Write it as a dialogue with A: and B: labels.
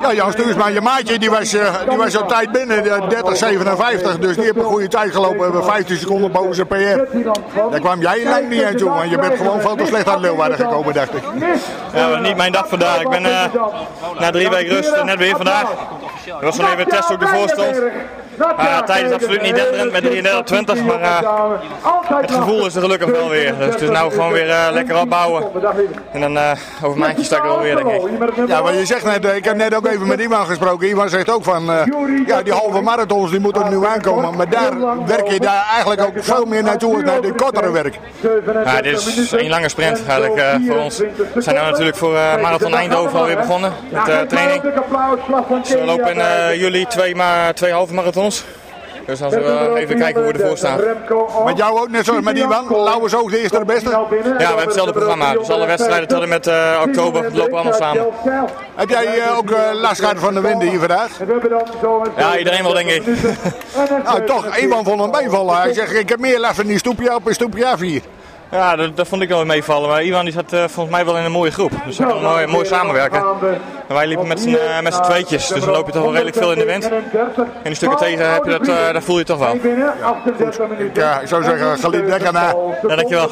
A: Ja, Jan Stuursma, je maatje, die was, eh, die was op tijd binnen, de 30, 57. Dus die heeft een goede tijd gelopen. We hebben 15 seconden boven zijn PR. Daar kwam jij lang niet aan toe, want je bent gewoon veel te slecht aan Leeuwarden gekomen, dacht ik.
B: Ja, niet mijn dag vandaag. Ik ben eh, na drie weken rust net weer vandaag. Er was nog even een test ook ervoor stond. Uh, tijd is absoluut niet denderend met 33-20, maar uh, het gevoel is er gelukkig wel weer. Dus het is nou gewoon weer uh, lekker opbouwen. En dan over een maandje sta ik er wel weer, denk ik.
A: Ja, maar je zegt net, ik heb net ook even met iemand gesproken. Iemand zegt ook van, ja, die halve marathons die moeten er nu aankomen. Maar daar werk je daar eigenlijk ook veel meer naartoe als naar de kortere werk.
B: Ja, dit is een lange sprint eigenlijk voor ons. We zijn nu natuurlijk voor Marathon Eindhoven alweer begonnen met training. Dus we lopen in juli twee, maar, twee halve marathons. Dus als we even kijken hoe we ervoor staan.
A: Met jou ook net zoals met Iwan? Lauwe zo de eerste de beste?
B: Ja, we hebben hetzelfde programma. Dus alle wedstrijden tot en met uh, oktober lopen allemaal samen.
A: Heb jij uh, ook uh, last gehad van de wind hier vandaag?
B: Ja, iedereen wel denk ik.
A: nou toch, Iwan vond hem meevallen. Hij zegt ik heb meer last van die stoepje op en stoepje af hier.
B: Ja, dat, dat, vond ik wel meevallen. Maar Iwan die zat uh, volgens mij wel in een mooie groep. Dus konden mooi, mooi samenwerken. En wij liepen met z'n uh, met tweetjes. Dus dan loop je toch wel redelijk veel in de wind. En die stukken tegen heb je dat, uh, dat voel je toch wel.
A: Ja. Ik, ik zou zeggen, geliefd lekker na.
B: Ja, dankjewel.